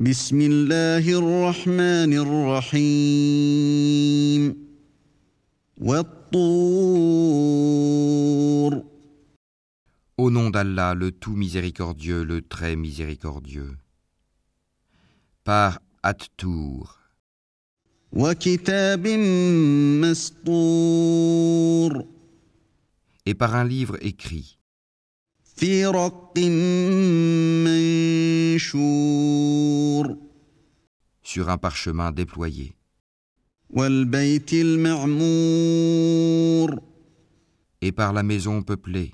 بسم الله الرحمن الرحيم والطور Au nom d'Allah, le tout miséricordieux, le très miséricordieux. Par At-Tour وكتاب مسطور et par un livre écrit في رق منشور Sur un parchemin déployé. Et par la maison peuplée.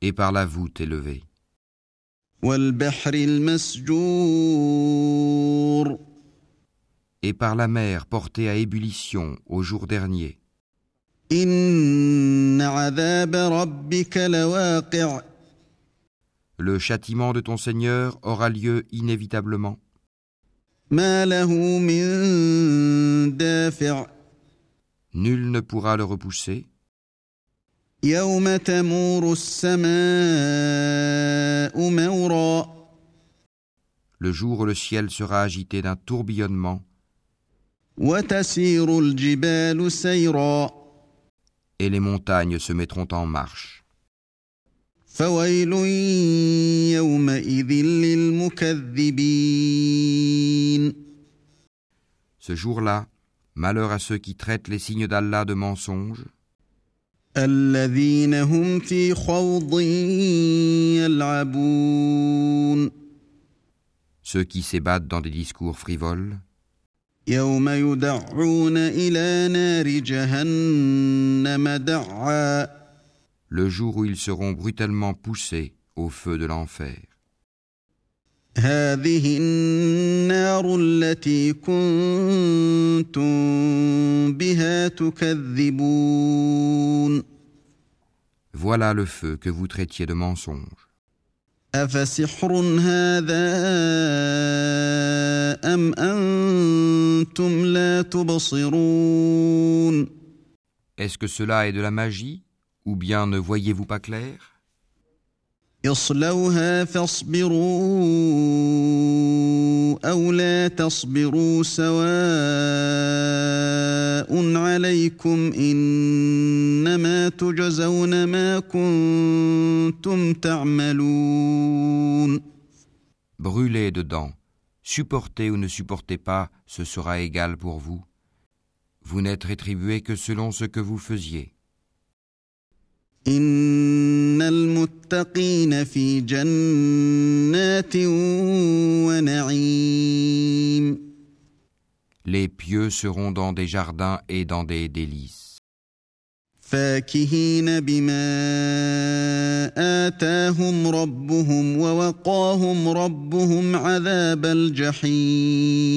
Et par la voûte élevée. Et par la mer portée à ébullition au jour dernier. Le châtiment de ton Seigneur aura lieu inévitablement. Nul ne pourra le repousser. Le jour où le ciel sera agité d'un tourbillonnement et les montagnes se mettront en marche. Ce jour-là, malheur à ceux qui traitent les signes d'Allah de mensonges. Ceux qui s'ébattent dans des discours frivoles. يوم يدعون إلى نار جهنم دعا le jour où ils seront brutalement poussés au feu de l'enfer. هذه النار التي كنتم بها تكذبون Voilà le feu que vous traitiez de mensonge. أفسحر هذا أم أنتم لا تبصرون Est-ce que cela est de la magie ou bien ne voyez-vous pas clair? Brûlez dedans supportez ou ne supportez pas, ce sera égal pour vous. Vous n'êtes rétribué que selon ce que vous faisiez. Les pieux seront dans des jardins et dans des délices. فاكهين بما آتاهم ربهم ووقاهم ربهم عذاب الجحيم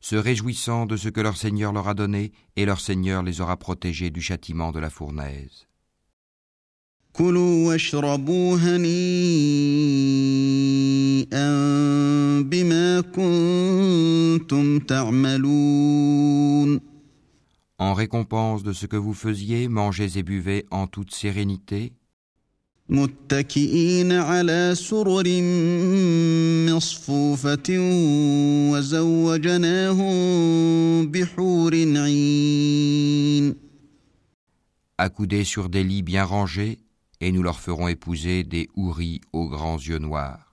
se réjouissant de ce que leur Seigneur leur a donné, et leur Seigneur les aura protégés du châtiment de la fournaise. كلوا واشربوا هنيئا بما كنتم تعملون En récompense de ce que vous faisiez, mangez et buvez en toute sérénité, متكئين على سرر مصفوفة وزوجناهم بحور عين accoudés sur des lits bien rangés, et nous leur ferons épouser des houris aux grands yeux noirs.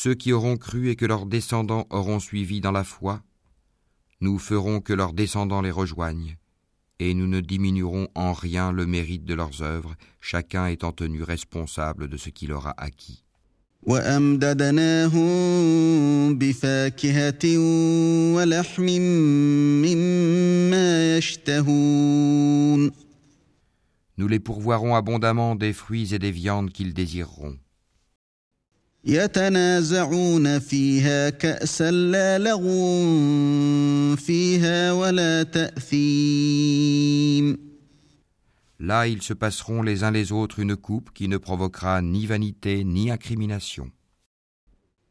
ceux qui auront cru et que leurs descendants auront suivi dans la foi, nous ferons que leurs descendants les rejoignent, et nous ne diminuerons en rien le mérite de leurs œuvres, chacun étant tenu responsable de ce qu'il aura acquis. Nous les pourvoirons abondamment des fruits et des viandes qu'ils désireront. يتنازعون فيها كأسا لا لغو فيها ولا تأثيم Là ils se passeront les uns les autres une coupe qui ne provoquera ni vanité ni incrimination.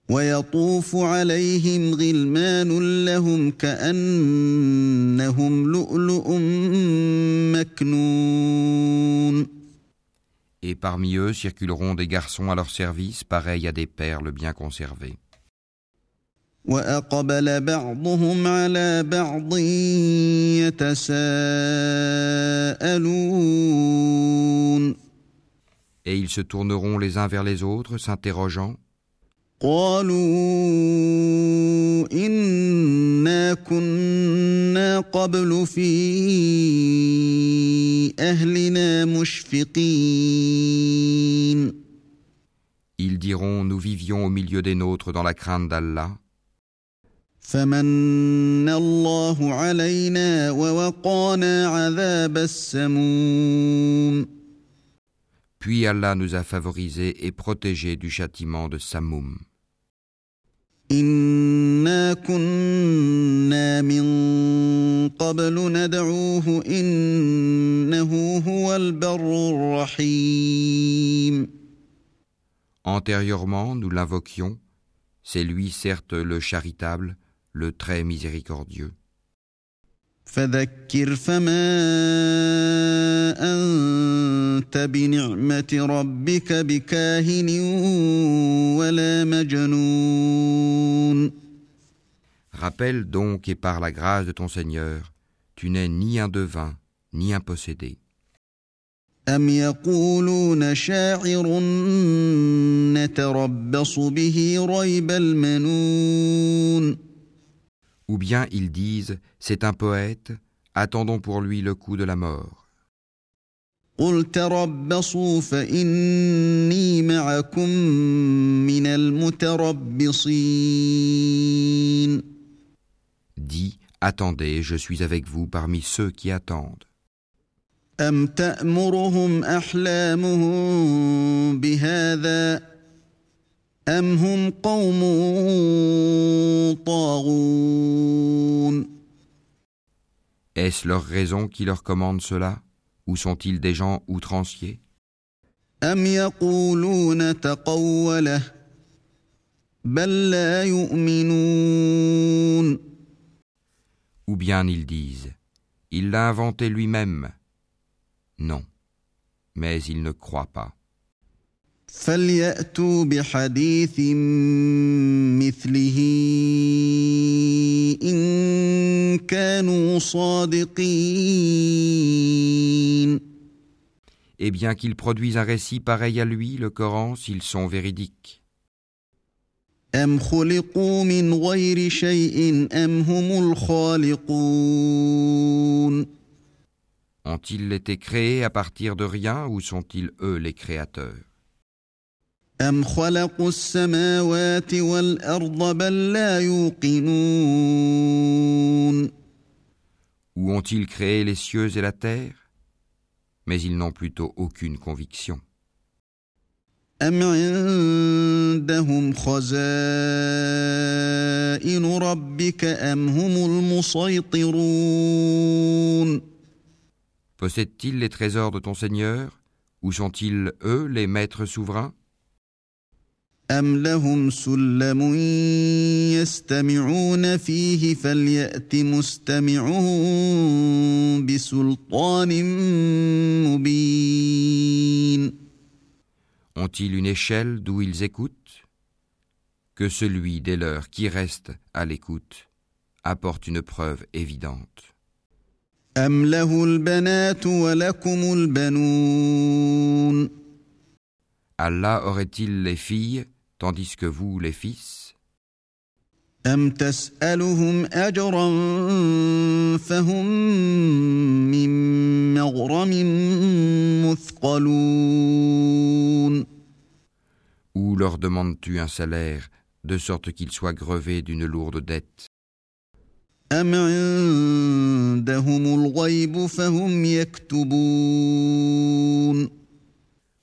ويطوف عليهم غلمان لهم كأنهم لؤلؤ مكنون Et parmi eux circuleront des garçons à leur service pareils à des perles bien conservées. وأقبل بعضهم على بعض يتساءلون Et ils se tourneront les uns vers les autres, s'interrogeant قالوا إنا كنا قبل في أهلنا مشفقين diront Nous vivions au milieu des nôtres dans la crainte d'Allah. فمن الله علينا ووقانا عذاب السموم Puis Allah nous a favorisés et protégés du châtiment de Samoum. إنا كنا من قبل ندعوه إنه هو البر الرحيم Antérieurement, nous l'invoquions. C'est lui, certes, le charitable, le très miséricordieux. فذكر فما أنت بنعمة ربك بكاهن ولا مجنون Rappelle donc et par la grâce de ton Seigneur, tu n'es ni un devin, ni un possédé. أم يقولون شاعر نتربص به ريب المنون Ou bien ils disent C'est un poète, attendons pour lui le coup de la mort. قل تربصوا فإني معكم من المتربصين Dis Attendez, je suis avec vous parmi ceux qui attendent. أم تأمرهم أحلامهم بهذا أم هم قوم طاغون Est-ce leur raison qui leur commande cela Ou sont-ils des gens outranciers أم يقولون تقوله بل لا يؤمنون Ou bien ils disent Il l'a inventé lui-même. Non, mais ils ne croient pas. فليأتوا بحديث مثله إن كانوا صادقين Et bien qu'ils produisent un récit pareil à lui, le Coran, s'ils sont véridiques. أم خلقوا من غير شيء أم هم الخالقون Ont-ils été créés à partir de rien ou sont-ils eux les créateurs? Ou ont-ils créé les cieux et la terre? Mais ils n'ont plutôt aucune conviction. Possèdent-ils les trésors de ton Seigneur Ou sont-ils eux les maîtres souverains أم لهم سلم يستمعون فيه فليأت مستمعهم بسلطان مبين Ont-ils une échelle d'où ils écoutent Que celui des leurs qui reste à l'écoute apporte une preuve évidente. Allah aurait-il les filles, tandis que vous les fils? Ou leur demandes-tu un salaire, de sorte qu'ils soient grevés d'une lourde dette? أم عندهم الغيب فهم يكتبون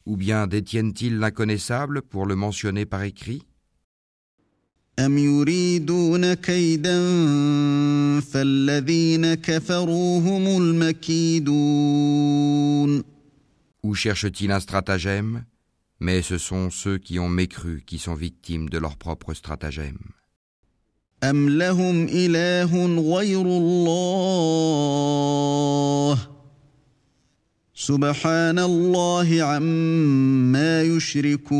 Ou bien détiennent-ils l'inconnaissable pour le mentionner par écrit أم يريدون كيدا فالذين كفروا هم المكيدون Ou cherchent-ils un stratagème Mais ce sont ceux qui ont mécru qui sont victimes de leur propre stratagème. أم لهم إله غير الله سبحان الله عما يشركون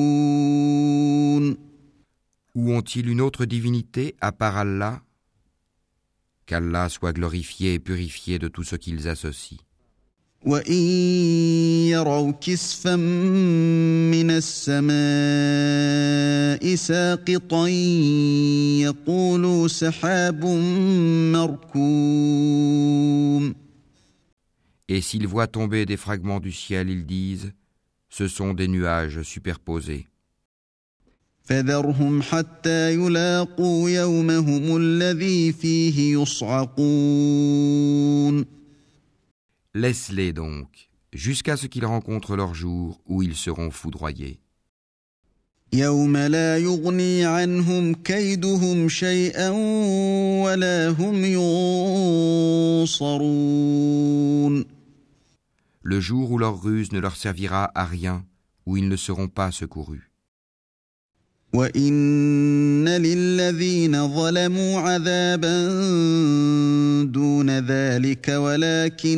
Ou ont-ils une autre divinité à part Allah Qu'Allah soit glorifié et purifié de tout ce qu'ils associent. وإن يروا كسفا من السماء ساقطا يقولوا سحاب مركوم Et s'ils voient tomber des fragments du ciel, ils disent Ce sont des nuages superposés. فذرهم حتى يلاقوا يومهم الذي فيه يصعقون Laisse-les donc, jusqu'à ce qu'ils rencontrent leur jour où ils seront foudroyés. Le jour où leur ruse ne leur servira à rien, où ils ne seront pas secourus. وان للذين ظلموا عذابا دون ذلك ولكن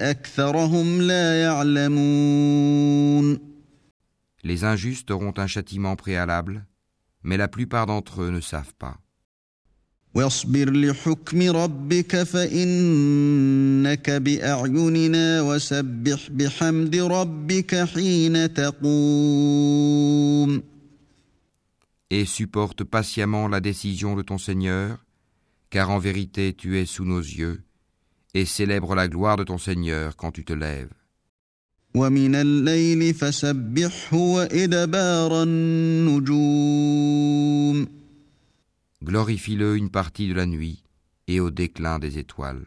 اكثرهم لا يعلمون Les injustes auront un châtiment préalable, mais la plupart d'entre eux ne savent pas. واصبر لحكم ربك فانك باعيننا وسبح بحمد ربك حين تقوم et supporte patiemment la décision de ton Seigneur, car en vérité tu es sous nos yeux, et célèbre la gloire de ton Seigneur quand tu te lèves. Glorifie-le une partie de la nuit et au déclin des étoiles.